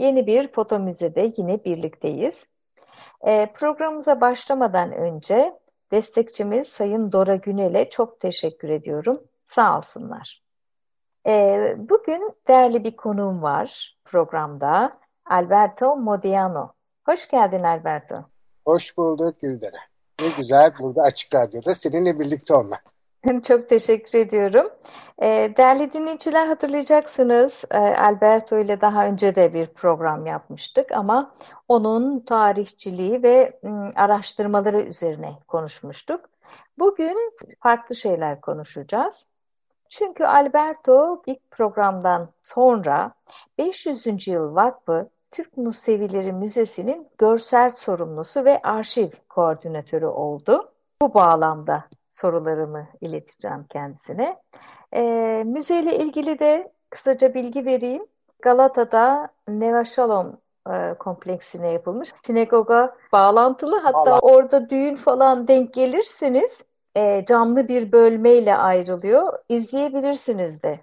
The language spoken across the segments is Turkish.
Yeni bir foto müzede yine birlikteyiz. E, programımıza başlamadan önce destekçimiz Sayın Dora Günel'e çok teşekkür ediyorum. Sağ olsunlar. E, bugün değerli bir konuğum var programda. Alberto Modiano. Hoş geldin Alberto. Hoş bulduk Gülderen. Ne güzel burada Açık Radyo'da seninle birlikte olmak. Çok teşekkür ediyorum. Ee, değerli dinleyiciler hatırlayacaksınız e, Alberto ile daha önce de bir program yapmıştık ama onun tarihçiliği ve araştırmaları üzerine konuşmuştuk. Bugün farklı şeyler konuşacağız. Çünkü Alberto ilk programdan sonra 500. Yıl Vakfı Türk Musevileri Müzesi'nin görsel sorumlusu ve arşiv koordinatörü oldu. Bu bağlamda sorularımı ileteceğim kendisine. E, müzeyle ilgili de kısaca bilgi vereyim. Galata'da Neva Shalom e, kompleksine yapılmış. Sinagoga bağlantılı hatta Allah. orada düğün falan denk gelirseniz e, camlı bir bölmeyle ayrılıyor. İzleyebilirsiniz de.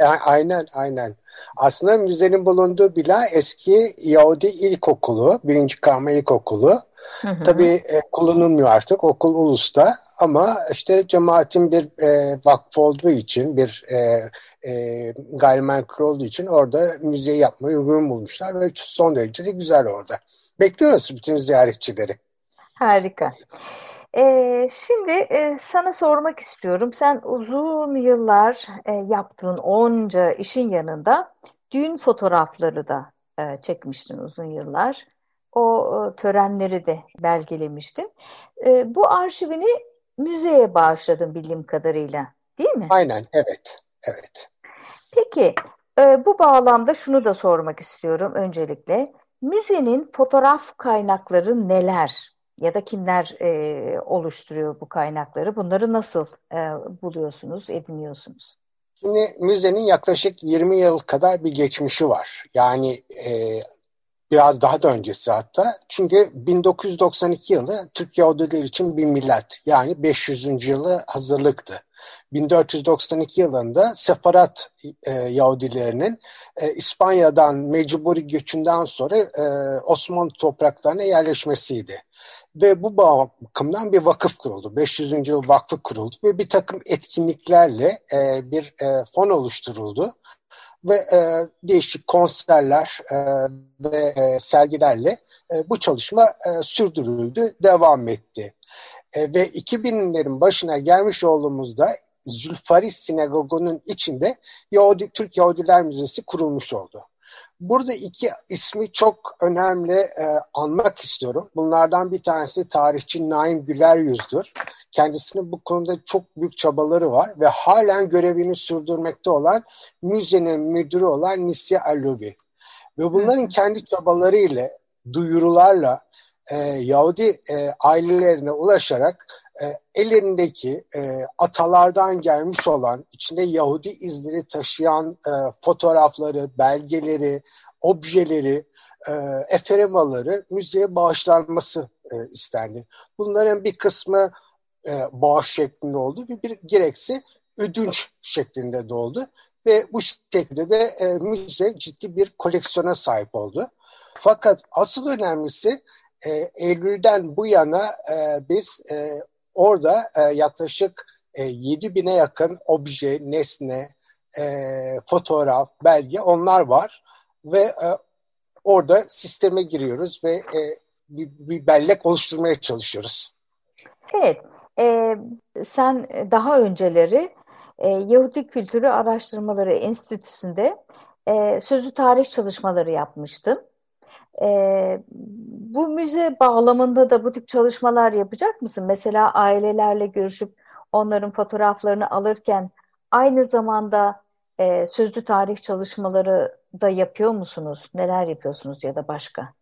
Aynen aynen. Aslında müzenin bulunduğu bina eski Yahudi ilkokulu, birinci karma ilkokulu. Hı hı. Tabii e, kullanılmıyor artık okul ulusta ama işte cemaatin bir e, vakfı olduğu için bir e, e, gayrimenkul olduğu için orada müzeyi yapmayı uygun bulmuşlar ve son derece de güzel orada. Bekliyoruz bütün ziyaretçileri. Harika. Ee, şimdi e, sana sormak istiyorum. Sen uzun yıllar e, yaptığın onca işin yanında düğün fotoğrafları da e, çekmiştin uzun yıllar. O e, törenleri de belgelemiştin. E, bu arşivini müzeye bağışladın bildiğim kadarıyla, değil mi? Aynen, evet, evet. Peki, e, bu bağlamda şunu da sormak istiyorum öncelikle. Müzenin fotoğraf kaynakları neler? Ya da kimler e, oluşturuyor bu kaynakları? Bunları nasıl e, buluyorsunuz, ediniyorsunuz? Şimdi müzenin yaklaşık 20 yıl kadar bir geçmişi var. Yani e, biraz daha da öncesi hatta. Çünkü 1992 yılı Türk Yahudiler için bir millet yani 500. yılı hazırlıktı. 1492 yılında Sefarat e, Yahudilerinin e, İspanya'dan mecburi göçünden sonra e, Osmanlı topraklarına yerleşmesiydi. Ve bu bakımdan bir vakıf kuruldu. 500. yıl vakfı kuruldu ve bir takım etkinliklerle e, bir e, fon oluşturuldu. Ve e, değişik konserler e, ve e, sergilerle e, bu çalışma e, sürdürüldü, devam etti. E, ve 2000'lerin başına gelmiş olduğumuzda Zülfaris Sinagogu'nun içinde Yahudi, Türk Yahudiler Müzesi kurulmuş oldu. Burada iki ismi çok önemli e, anmak istiyorum. Bunlardan bir tanesi tarihçi Naim Güler Yüzdür. Kendisinin bu konuda çok büyük çabaları var ve halen görevini sürdürmekte olan müzenin müdürü olan Nisya Allubi. Ve bunların kendi çabalarıyla, duyurularla e, Yahudi e, ailelerine ulaşarak e, ellerindeki e, atalardan gelmiş olan, içinde Yahudi izleri taşıyan e, fotoğrafları, belgeleri, objeleri, e, eferimaları müzeye bağışlanması e, istendi. Bunların bir kısmı e, bağış şeklinde oldu, bir, bir gereksi ödünç şeklinde de oldu. Ve bu şekilde de e, müze ciddi bir koleksiyona sahip oldu. Fakat asıl önemlisi e, Eylül'den bu yana e, biz e, orada e, yaklaşık e, 7 bine yakın obje, nesne, e, fotoğraf, belge onlar var ve e, orada sisteme giriyoruz ve e, bir, bir bellek oluşturmaya çalışıyoruz. Evet, e, sen daha önceleri e, Yahudi Kültürü Araştırmaları Enstitüsü'nde e, sözlü tarih çalışmaları yapmıştın. E, bu müze bağlamında da bu tip çalışmalar yapacak mısın? Mesela ailelerle görüşüp onların fotoğraflarını alırken aynı zamanda e, sözlü tarih çalışmaları da yapıyor musunuz? Neler yapıyorsunuz ya da başka?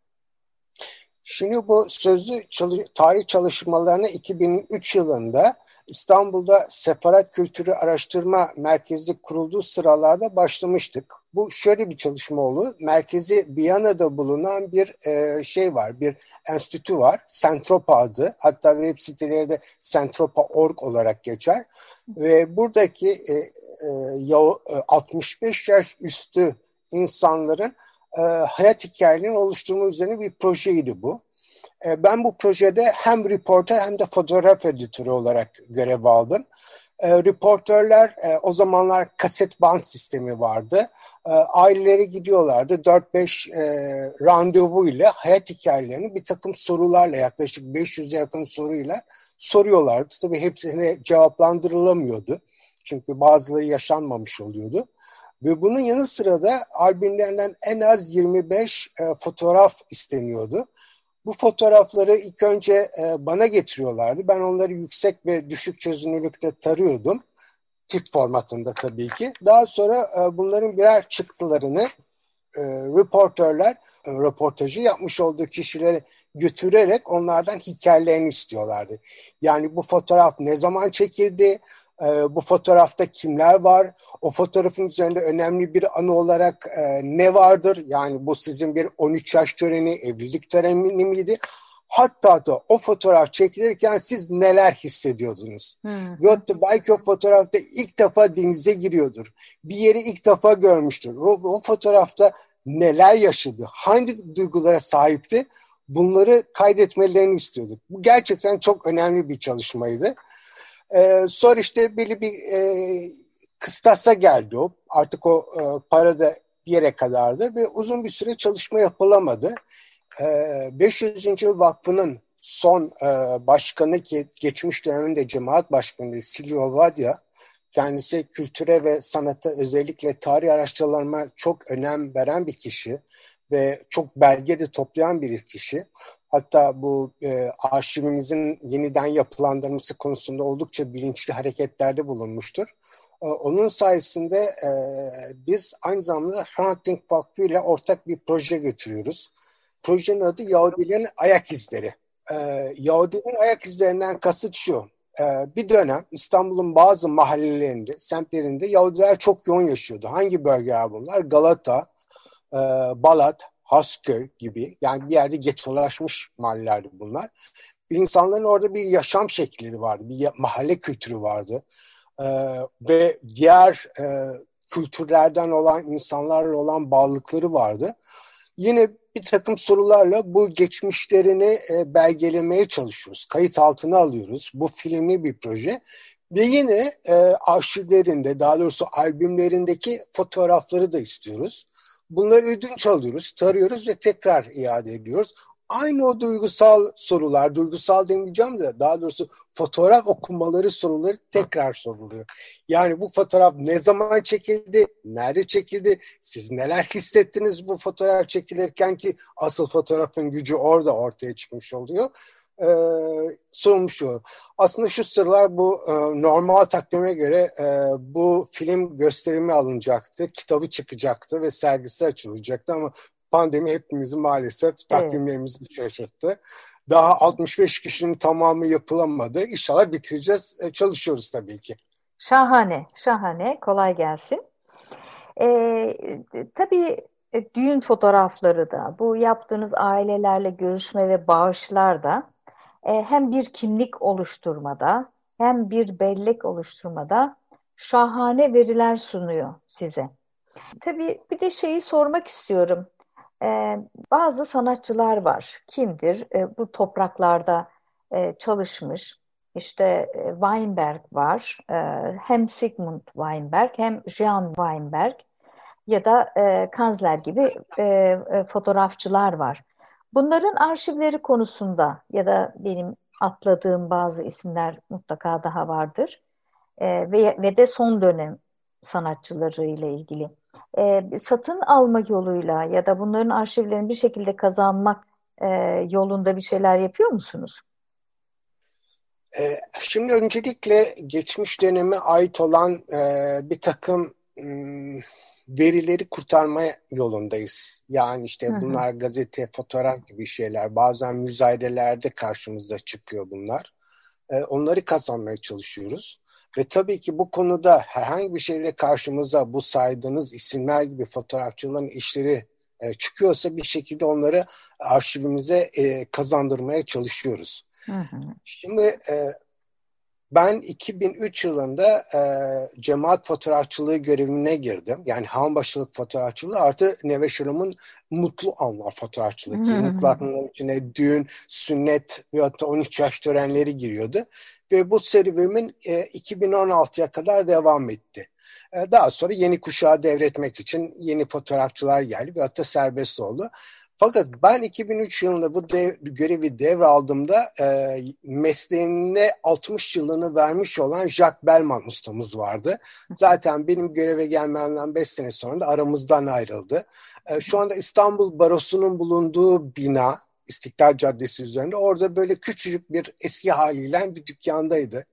Şimdi bu sözlü çalı tarih çalışmalarına 2003 yılında İstanbul'da Separat Kültürü Araştırma Merkezi kurulduğu sıralarda başlamıştık. Bu şöyle bir çalışma oldu. Merkezi Viyana'da bulunan bir e, şey var, bir enstitü var. Sentropa adı. Hatta web siteleri de sentropa.org olarak geçer. Ve buradaki e, e, 65 e, yaş üstü insanların e, hayat hikayelerini oluşturma üzerine bir projeydi bu. E, ben bu projede hem reporter hem de fotoğraf editörü olarak görev aldım. E, reporterler e, o zamanlar kaset band sistemi vardı. E, aileleri gidiyorlardı 4-5 e, randevu ile hayat hikayelerini bir takım sorularla yaklaşık 500'e yakın soruyla soruyorlardı. Tabii hepsine cevaplandırılamıyordu. Çünkü bazıları yaşanmamış oluyordu. Ve bunun yanı sıra da albümlerinden en az 25 e, fotoğraf isteniyordu. Bu fotoğrafları ilk önce e, bana getiriyorlardı. Ben onları yüksek ve düşük çözünürlükte tarıyordum. Tip formatında tabii ki. Daha sonra e, bunların birer çıktılarını e, reporterler e, röportajı yapmış olduğu kişilere götürerek onlardan hikayelerini istiyorlardı. Yani bu fotoğraf ne zaman çekildi, e, bu fotoğrafta kimler var? O fotoğrafın üzerinde önemli bir anı olarak e, ne vardır? Yani bu sizin bir 13 yaş töreni, evlilik töreni miydi? Hatta da o fotoğraf çekilirken siz neler hissediyordunuz? Hmm. belki o fotoğrafta ilk defa denize giriyordur. Bir yeri ilk defa görmüştür. O, o fotoğrafta neler yaşadı? Hangi duygulara sahipti? Bunları kaydetmelerini istiyorduk. Bu gerçekten çok önemli bir çalışmaydı. E, sonra işte belli bir e, kıstasa geldi o. Artık o e, para da bir yere kadardı ve uzun bir süre çalışma yapılamadı. E, 500. Yıl Vakfı'nın son e, başkanı ki geçmiş döneminde cemaat başkanı Silvio Vadia kendisi kültüre ve sanata özellikle tarih araştırmalarına çok önem veren bir kişi ve çok belge de toplayan bir kişi. Hatta bu e, arşivimizin yeniden yapılandırması konusunda oldukça bilinçli hareketlerde bulunmuştur. E, onun sayesinde e, biz aynı zamanda Hunting Vakfı ile ortak bir proje götürüyoruz. Projenin adı Yahudilerin Ayak İzleri. E, Yahudilerin ayak izlerinden kasıt şu. E, bir dönem İstanbul'un bazı mahallelerinde, semtlerinde Yahudiler çok yoğun yaşıyordu. Hangi bölgeler bunlar? Galata, e, Balat, Hasköy gibi yani bir yerde getolaşmış mahallelerdi bunlar. İnsanların orada bir yaşam şekilleri vardı, bir mahalle kültürü vardı. Ee, ve diğer e, kültürlerden olan insanlarla olan bağlılıkları vardı. Yine bir takım sorularla bu geçmişlerini e, belgelemeye çalışıyoruz. Kayıt altına alıyoruz. Bu filmli bir proje. Ve yine e, arşivlerinde, daha doğrusu albümlerindeki fotoğrafları da istiyoruz. Bunları ödünç alıyoruz, tarıyoruz ve tekrar iade ediyoruz. Aynı o duygusal sorular, duygusal demeyeceğim de daha doğrusu fotoğraf okumaları soruları tekrar soruluyor. Yani bu fotoğraf ne zaman çekildi, nerede çekildi, siz neler hissettiniz bu fotoğraf çekilirken ki asıl fotoğrafın gücü orada ortaya çıkmış oluyor e, sunulmuş oluyor. Aslında şu sıralar bu e, normal takvime göre e, bu film gösterimi alınacaktı, kitabı çıkacaktı ve sergisi açılacaktı ama pandemi hepimizi maalesef takvimlerimizi evet. şaşırttı. Daha 65 kişinin tamamı yapılamadı. İnşallah bitireceğiz. E, çalışıyoruz tabii ki. Şahane, şahane. Kolay gelsin. Ee, tabii e, düğün fotoğrafları da, bu yaptığınız ailelerle görüşme ve bağışlar da e, hem bir kimlik oluşturmada hem bir bellek oluşturmada şahane veriler sunuyor size. Tabii bir de şeyi sormak istiyorum. Ee, bazı sanatçılar var. Kimdir? Ee, bu topraklarda e, çalışmış. İşte e, Weinberg var. E, hem Sigmund Weinberg hem Jean Weinberg ya da e, Kanzler gibi e, e, fotoğrafçılar var. Bunların arşivleri konusunda ya da benim atladığım bazı isimler mutlaka daha vardır. E, ve, ve de son dönem sanatçıları ile ilgili. E, satın alma yoluyla ya da bunların arşivlerini bir şekilde kazanmak e, yolunda bir şeyler yapıyor musunuz? E, şimdi öncelikle geçmiş döneme ait olan e, bir takım verileri kurtarma yolundayız. Yani işte bunlar gazete, fotoğraf gibi şeyler. Bazen müzayedelerde karşımıza çıkıyor bunlar. E, onları kazanmaya çalışıyoruz. Ve tabii ki bu konuda herhangi bir şeyle karşımıza bu saydığınız isimler gibi fotoğrafçıların işleri e, çıkıyorsa bir şekilde onları arşivimize e, kazandırmaya çalışıyoruz. Hı hı. Şimdi e, ben 2003 yılında e, cemaat fotoğrafçılığı görevine girdim. Yani hanbaşılık fotoğrafçılığı artı Neve Şırım'ın mutlu anlar fotoğrafçılığı. Hmm. Mutlu anların içine düğün, sünnet ve hatta 13 yaş törenleri giriyordu. Ve bu serüvenin e, 2016'ya kadar devam etti. E, daha sonra yeni kuşağı devretmek için yeni fotoğrafçılar geldi ve hatta serbest oldu. Fakat ben 2003 yılında bu dev, görevi devraldığımda e, mesleğine 60 yılını vermiş olan Jacques Bellman ustamız vardı. Zaten benim göreve gelmemden 5 sene sonra da aramızdan ayrıldı. E, şu anda İstanbul Barosu'nun bulunduğu bina İstiklal Caddesi üzerinde orada böyle küçücük bir eski haliyle bir dükkandaydı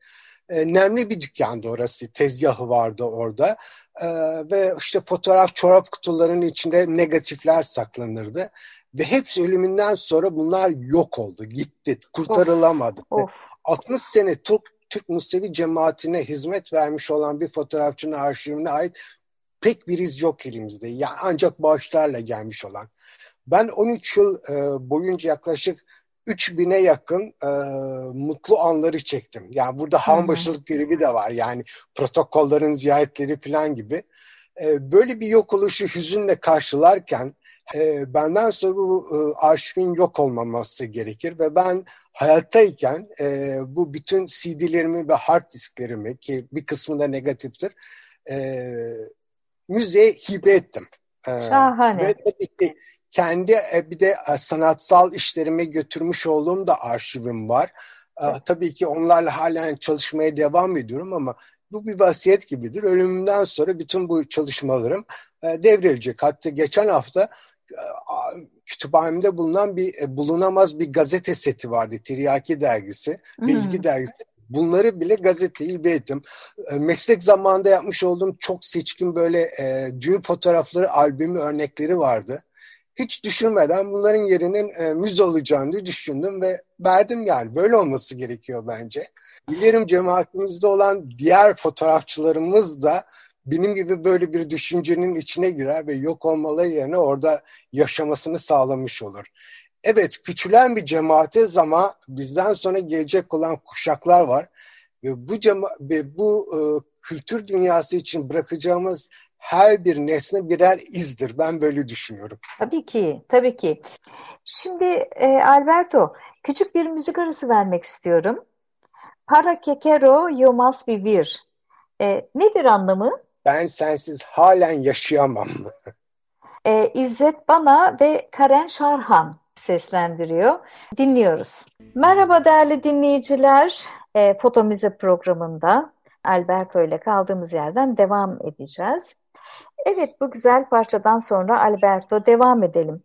e, nemli bir dükkandı orası. Tezgahı vardı orada. E, ve işte fotoğraf çorap kutularının içinde negatifler saklanırdı. Ve hepsi ölümünden sonra bunlar yok oldu, gitti, kurtarılamadı. Of, of. 60 sene Türk, Türk Musevi cemaatine hizmet vermiş olan bir fotoğrafçının arşivine ait pek bir iz yok elimizde. Yani ancak bağışlarla gelmiş olan. Ben 13 yıl e, boyunca yaklaşık 3000'e yakın e, mutlu anları çektim. Yani burada hanbaşılık görevi de var. Yani protokollerin ziyaretleri falan gibi. E, böyle bir yok oluşu hüzünle karşılarken e, benden sonra bu e, arşivin yok olmaması gerekir ve ben hayattayken e, bu bütün CD'lerimi ve hard disklerimi ki bir kısmı da negatiftir e, müzeye hibe ettim. Şahane. Ve tabii ki kendi e, bir de e, sanatsal işlerime götürmüş olduğum da arşivim var. E, tabii ki onlarla halen çalışmaya devam ediyorum ama bu bir vasiyet gibidir. Ölümümden sonra bütün bu çalışmalarım devrilecek. Hatta geçen hafta kütüphanemde bulunan bir bulunamaz bir gazete seti vardı. Tiryaki dergisi, hmm. bilgi dergisi. Bunları bile gazeteye ilbe ettim. E, meslek zamanında yapmış olduğum çok seçkin böyle e, düğün fotoğrafları, albümü örnekleri vardı. Hiç düşünmeden bunların yerinin e, müze olacağını düşündüm ve verdim yani. Böyle olması gerekiyor bence. Bilirim cemaatimizde olan diğer fotoğrafçılarımız da benim gibi böyle bir düşüncenin içine girer ve yok olmaları yerine orada yaşamasını sağlamış olur. Evet küçülen bir cemaatiz ama bizden sonra gelecek olan kuşaklar var ve bu cema ve bu e, kültür dünyası için bırakacağımız her bir nesne birer izdir. Ben böyle düşünüyorum. Tabii ki, tabii ki. Şimdi e, Alberto, küçük bir müzik arası vermek istiyorum. Para que quiero yo más vivir. E, nedir anlamı? ben sensiz halen yaşayamam. ee, İzzet Bana ve Karen Şarhan seslendiriyor. Dinliyoruz. Merhaba değerli dinleyiciler. E, Foto Müze programında Alberto ile kaldığımız yerden devam edeceğiz. Evet bu güzel parçadan sonra Alberto devam edelim.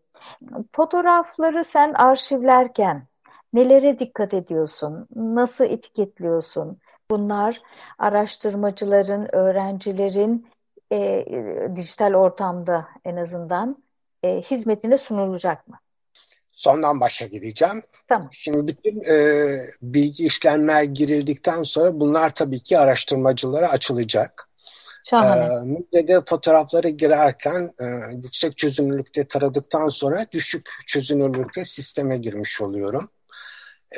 Fotoğrafları sen arşivlerken nelere dikkat ediyorsun? Nasıl etiketliyorsun? Bunlar araştırmacıların, öğrencilerin e, dijital ortamda en azından e, hizmetine sunulacak mı? Sondan başa gideceğim. Tamam. Şimdi bütün e, bilgi işlemler girildikten sonra bunlar tabii ki araştırmacılara açılacak. Şahane. Müzede fotoğrafları girerken e, yüksek çözünürlükte taradıktan sonra düşük çözünürlükte sisteme girmiş oluyorum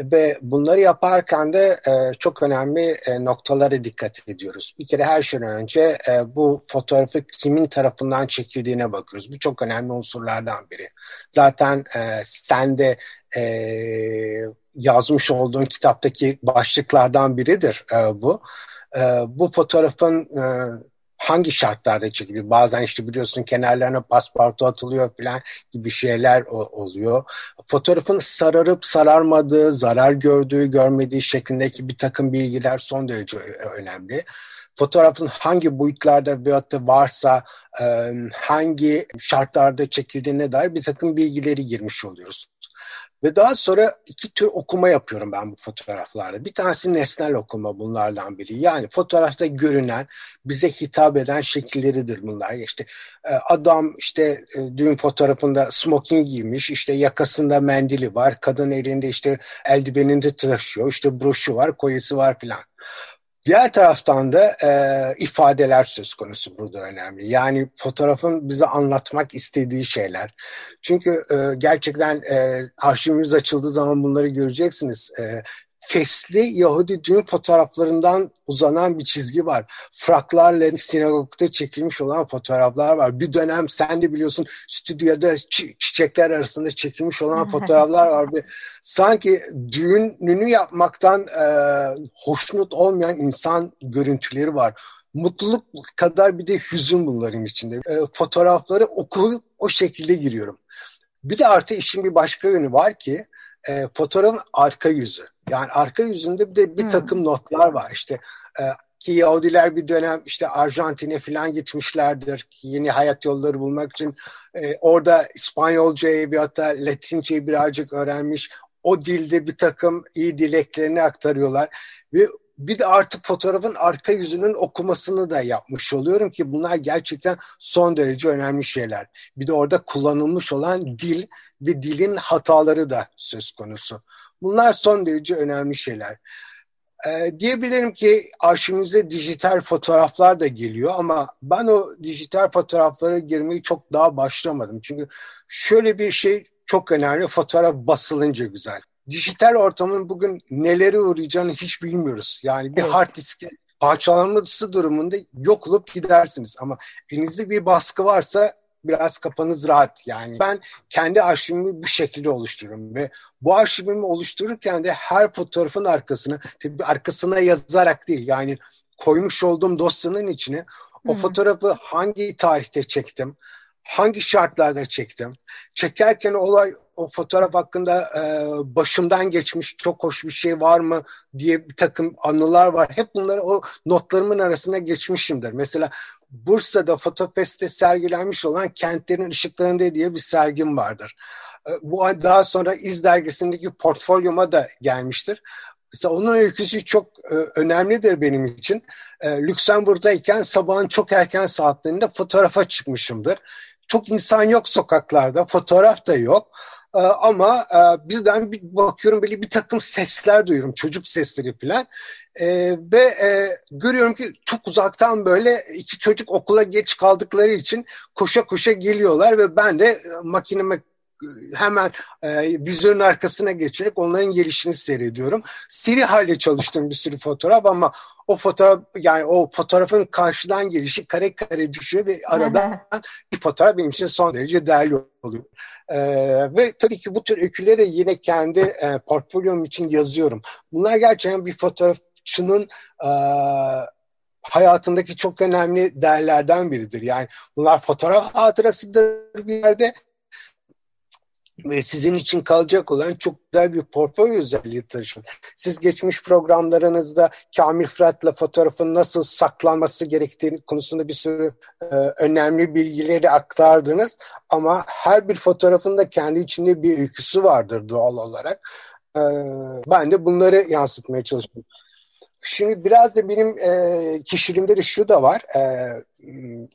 ve bunları yaparken de e, çok önemli e, noktalara dikkat ediyoruz. Bir kere her şeyden önce e, bu fotoğrafı kimin tarafından çekildiğine bakıyoruz. Bu çok önemli unsurlardan biri. Zaten e, sen de e, yazmış olduğun kitaptaki başlıklardan biridir e, bu. E, bu fotoğrafın e, hangi şartlarda çekiliyor? Bazen işte biliyorsun kenarlarına paspartu atılıyor falan gibi şeyler oluyor. Fotoğrafın sararıp sararmadığı, zarar gördüğü, görmediği şeklindeki bir takım bilgiler son derece önemli. fotoğrafın hangi boyutlarda veyahut da varsa hangi şartlarda çekildiğine dair bir takım bilgileri girmiş oluyoruz. Ve daha sonra iki tür okuma yapıyorum ben bu fotoğraflarda. Bir tanesi nesnel okuma bunlardan biri. Yani fotoğrafta görünen, bize hitap eden şekilleridir bunlar. İşte e, adam işte e, düğün fotoğrafında smoking giymiş, işte yakasında mendili var, kadın elinde işte eldiveninde taşıyor, işte broşu var, koyesi var filan. Diğer taraftan da e, ifadeler söz konusu burada önemli. Yani fotoğrafın bize anlatmak istediği şeyler. Çünkü e, gerçekten e, arşivimiz açıldığı zaman bunları göreceksiniz. E, fesli Yahudi düğün fotoğraflarından uzanan bir çizgi var. Fraklarla sinagogda çekilmiş olan fotoğraflar var. Bir dönem sen de biliyorsun stüdyoda çiçekler arasında çekilmiş olan fotoğraflar var. Bir, sanki düğününü yapmaktan e, hoşnut olmayan insan görüntüleri var. Mutluluk kadar bir de hüzün bunların içinde. E, fotoğrafları okuyup o şekilde giriyorum. Bir de artı işin bir başka yönü var ki e, fotoğrafın arka yüzü. Yani arka yüzünde bir de bir hmm. takım notlar var. İşte e, ki Yahudiler bir dönem işte Arjantin'e falan gitmişlerdir yeni hayat yolları bulmak için e, orada İspanyolcayı bir hatta Latinceyi birazcık öğrenmiş. O dilde bir takım iyi dileklerini aktarıyorlar ve bir de artık fotoğrafın arka yüzünün okumasını da yapmış oluyorum ki bunlar gerçekten son derece önemli şeyler. Bir de orada kullanılmış olan dil ve dilin hataları da söz konusu. Bunlar son derece önemli şeyler. Ee, diyebilirim ki arşivimize dijital fotoğraflar da geliyor ama ben o dijital fotoğraflara girmeyi çok daha başlamadım. Çünkü şöyle bir şey çok önemli, fotoğraf basılınca güzel dijital ortamın bugün neleri uğrayacağını hiç bilmiyoruz. Yani bir evet. hard diski parçalanması durumunda yok olup gidersiniz. Ama elinizde bir baskı varsa biraz kafanız rahat. Yani ben kendi arşivimi bu şekilde oluştururum ve bu arşivimi oluştururken de her fotoğrafın arkasına tabii arkasına yazarak değil yani koymuş olduğum dosyanın içine o Hı-hı. fotoğrafı hangi tarihte çektim, hangi şartlarda çektim, çekerken olay o fotoğraf hakkında e, başımdan geçmiş çok hoş bir şey var mı diye bir takım anılar var. Hep bunları o notlarımın arasına geçmişimdir. Mesela Bursa'da Fotopest'te sergilenmiş olan Kentlerin Işıklarında diye bir sergim vardır. E, bu daha sonra İz dergisindeki portfolyoma da gelmiştir. Mesela onun öyküsü çok e, önemlidir benim için. E, Lüksemburg'dayken sabahın çok erken saatlerinde fotoğrafa çıkmışımdır. Çok insan yok sokaklarda, fotoğraf da yok. Ee, ama e, birden bir bakıyorum böyle bir takım sesler duyuyorum. Çocuk sesleri falan. Ee, ve e, görüyorum ki çok uzaktan böyle iki çocuk okula geç kaldıkları için koşa koşa geliyorlar ve ben de e, makineme hemen e, vizörün arkasına geçerek onların gelişini seyrediyorum. Seri halde çalıştığım bir sürü fotoğraf ama o fotoğraf yani o fotoğrafın karşıdan gelişi kare kare düşüyor ve arada bir fotoğraf benim için son derece değerli oluyor. E, ve tabii ki bu tür öyküleri yine kendi e, portfolyom için yazıyorum. Bunlar gerçekten bir fotoğrafçının e, hayatındaki çok önemli değerlerden biridir. Yani bunlar fotoğraf hatırasıdır bir yerde ve sizin için kalacak olan çok güzel bir portföy özelliği taşır. Siz geçmiş programlarınızda Kamil Fırat'la fotoğrafın nasıl saklanması gerektiği konusunda bir sürü e, önemli bilgileri aktardınız. Ama her bir fotoğrafın da kendi içinde bir öyküsü vardır doğal olarak. E, ben de bunları yansıtmaya çalışıyorum. Şimdi biraz da benim e, kişiliğimde de şu da var. E,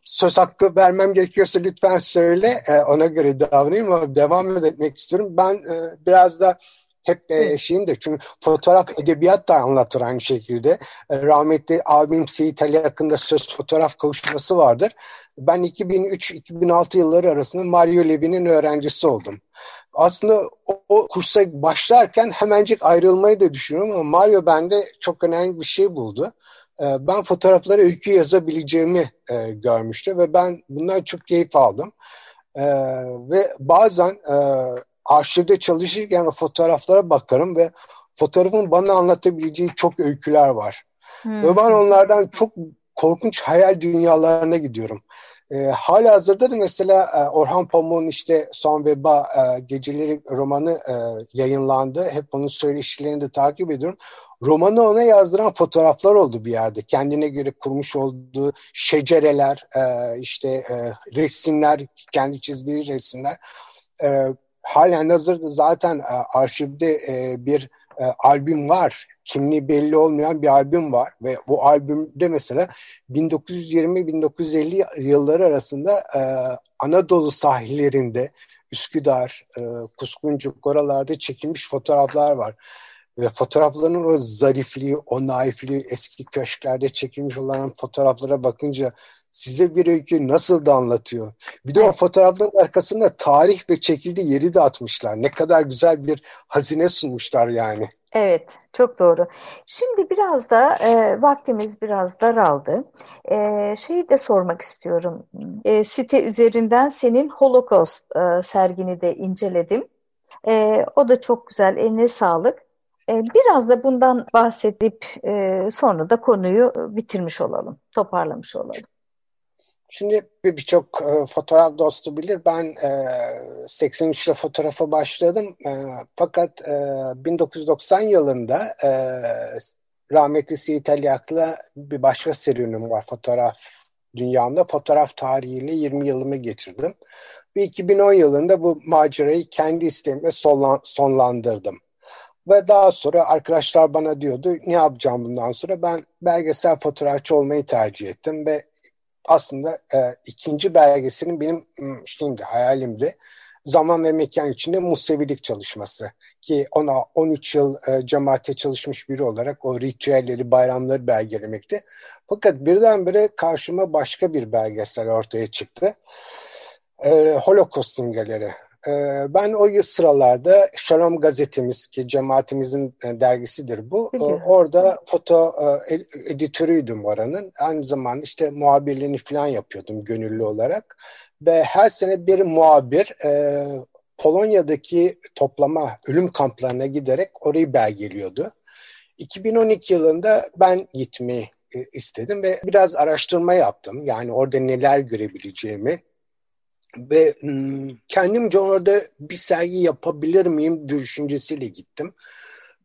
söz hakkı vermem gerekiyorsa lütfen söyle. E, ona göre davranayım ama devam etmek istiyorum. Ben e, biraz da hep e, şeyimdir. Çünkü fotoğraf edebiyat da anlatır aynı şekilde. E, rahmetli abim Seyit Ali hakkında söz fotoğraf kavuşması vardır. Ben 2003-2006 yılları arasında Mario Levi'nin öğrencisi oldum. Aslında o, o kursa başlarken hemencik ayrılmayı da düşünüyorum ama Mario bende çok önemli bir şey buldu. E, ben fotoğraflara öykü yazabileceğimi e, görmüştü ve ben bundan çok keyif aldım. E, ve bazen e, arşivde çalışırken o fotoğraflara bakarım ve fotoğrafın bana anlatabileceği çok öyküler var. Hmm. Ve ben onlardan çok korkunç hayal dünyalarına gidiyorum. E, hala hazırda da mesela e, Orhan Pamuk'un işte Son Veba e, Geceleri romanı e, yayınlandı. Hep onun söyleşilerini de takip ediyorum. Romanı ona yazdıran fotoğraflar oldu bir yerde. Kendine göre kurmuş olduğu şecereler, e, işte e, resimler, kendi çizdiği resimler. E, halen hazırda zaten e, arşivde e, bir e, albüm var kimliği belli olmayan bir albüm var ve bu albümde mesela 1920-1950 yılları arasında e, Anadolu sahillerinde Üsküdar, e, Kuskuncuk oralarda çekilmiş fotoğraflar var. Ve fotoğrafların o zarifliği, o naifliği, eski köşklerde çekilmiş olan fotoğraflara bakınca size bir öykü nasıl da anlatıyor. Bir de o fotoğrafların arkasında tarih ve çekildiği yeri de atmışlar. Ne kadar güzel bir hazine sunmuşlar yani. Evet, çok doğru. Şimdi biraz da e, vaktimiz biraz daraldı. E, şeyi de sormak istiyorum. E, site üzerinden senin Holocaust e, sergini de inceledim. E, o da çok güzel, eline sağlık. E, biraz da bundan bahsedip e, sonra da konuyu bitirmiş olalım, toparlamış olalım. Şimdi birçok e, fotoğraf dostu bilir. Ben e, 83'te fotoğrafa başladım. E, fakat e, 1990 yılında e, rahmetli Seyit Aliyak'la bir başka serüvenim var fotoğraf dünyamda. Fotoğraf tarihiyle 20 yılımı geçirdim. Ve 2010 yılında bu macerayı kendi isteğimle sonlan, sonlandırdım. Ve daha sonra arkadaşlar bana diyordu ne yapacağım bundan sonra? Ben belgesel fotoğrafçı olmayı tercih ettim ve aslında e, ikinci belgeselin benim şimdi hayalimdi. Zaman ve mekan içinde Musevilik çalışması ki ona 13 yıl e, cemaate çalışmış biri olarak o ritüelleri, bayramları belgelemekti. Fakat birdenbire karşıma başka bir belgesel ortaya çıktı. E, Holocaust simgeleri. Ee, ben o sıralarda Shalom gazetemiz ki cemaatimizin e, dergisidir bu. Biliyorum. Orada foto e, editörüydüm oranın. Aynı zamanda işte muhabirliğini falan yapıyordum gönüllü olarak. Ve her sene bir muhabir e, Polonya'daki toplama ölüm kamplarına giderek orayı belgeliyordu. 2012 yılında ben gitmeyi istedim ve biraz araştırma yaptım. Yani orada neler görebileceğimi, ve hmm, kendimce orada bir sergi yapabilir miyim düşüncesiyle gittim.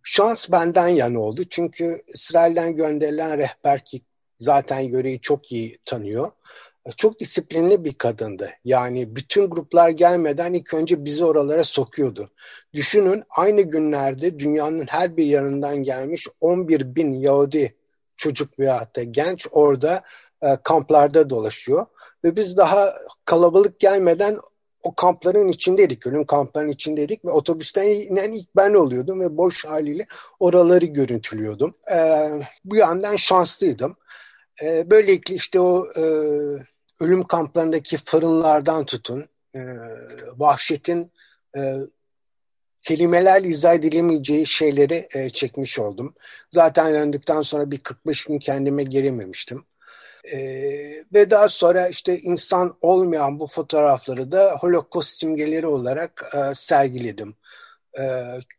Şans benden yana oldu. Çünkü İsrail'den gönderilen rehber ki zaten yöreyi çok iyi tanıyor. Çok disiplinli bir kadındı. Yani bütün gruplar gelmeden ilk önce bizi oralara sokuyordu. Düşünün aynı günlerde dünyanın her bir yanından gelmiş 11 bin Yahudi çocuk veya da genç orada e, kamplarda dolaşıyor. Ve biz daha kalabalık gelmeden o kampların içindeydik, ölüm kampların içindeydik ve otobüsten inen ilk ben oluyordum ve boş haliyle oraları görüntülüyordum. E, bu yandan şanslıydım. E, böylelikle işte o e, ölüm kamplarındaki fırınlardan tutun, e, vahşetin e, kelimelerle izah edilemeyeceği şeyleri e, çekmiş oldum. Zaten döndükten sonra bir 45 gün kendime gelememiştim. E, ve daha sonra işte insan olmayan bu fotoğrafları da Holocaust simgeleri olarak e, sergiledim. E,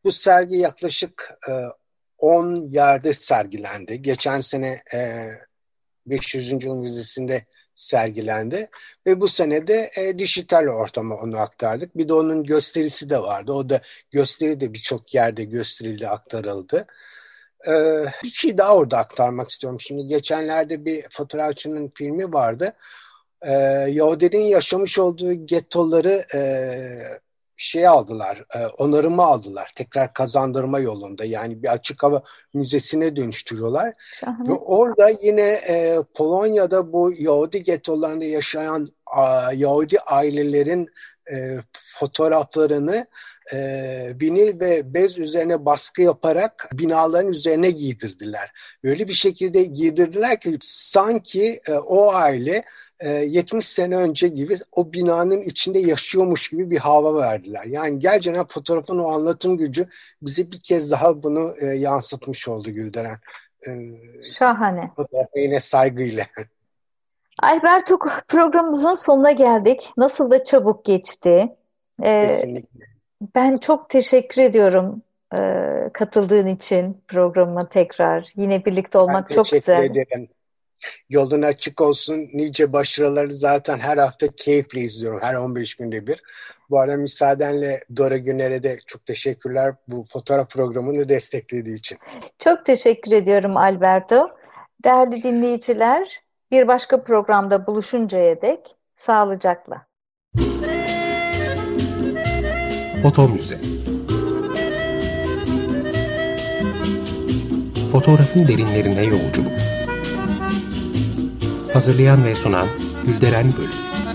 bu sergi yaklaşık e, 10 yerde sergilendi. Geçen sene e, 500. yıl vizesinde sergilendi ve bu sene de e, dijital ortama onu aktardık. Bir de onun gösterisi de vardı. O da gösteri de birçok yerde gösterildi, aktarıldı. Ee, bir şey daha orada aktarmak istiyorum. Şimdi geçenlerde bir fotoğrafçının filmi vardı. Ee, Yahudilerin yaşamış olduğu gettoları e, şey aldılar, e, onarımı aldılar. Tekrar kazandırma yolunda. Yani bir açık hava müzesine dönüştürüyorlar. Şahane. Ve orada yine e, Polonya'da bu Yahudi gettolarında yaşayan a, Yahudi ailelerin e, fotoğraflarını e, vinil ve bez üzerine baskı yaparak binaların üzerine giydirdiler. Öyle bir şekilde giydirdiler ki sanki e, o aile 70 e, sene önce gibi o binanın içinde yaşıyormuş gibi bir hava verdiler. Yani gerçekten fotoğrafın o anlatım gücü bize bir kez daha bunu e, yansıtmış oldu Gülderen. E, Şahane. Fotoğrafa yine saygıyla. Alberto programımızın sonuna geldik. Nasıl da çabuk geçti. Kesinlikle. Ben çok teşekkür ediyorum katıldığın için programıma tekrar. Yine birlikte olmak çok güzel. Ederim. Yolun açık olsun. Nice başarıları zaten her hafta keyifle izliyorum. Her 15 günde bir. Bu arada müsaadenle Dora Güner'e de çok teşekkürler bu fotoğraf programını desteklediği için. Çok teşekkür ediyorum Alberto. Değerli dinleyiciler, bir başka programda buluşuncaya dek sağlıcakla. Foto Müze Fotoğrafın derinlerine yolculuk Hazırlayan ve sunan Gülderen Bölüm